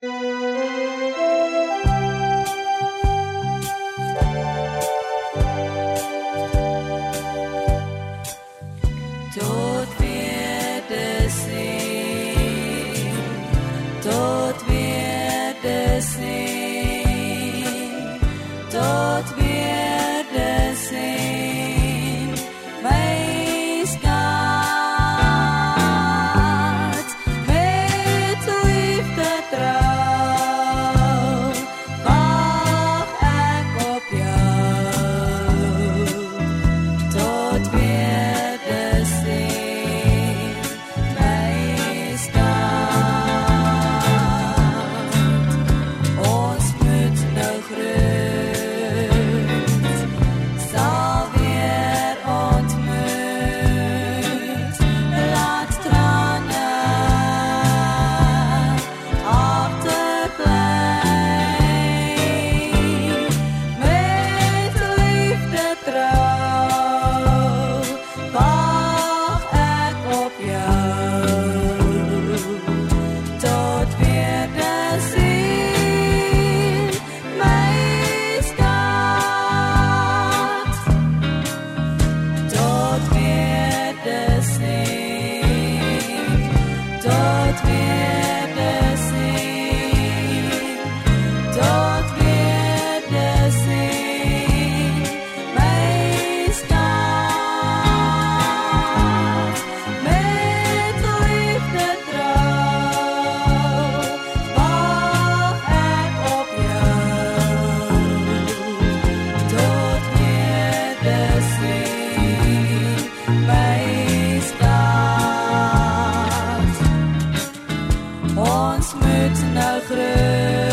Dort wird es sehen, dort wird Ons moet nou groei.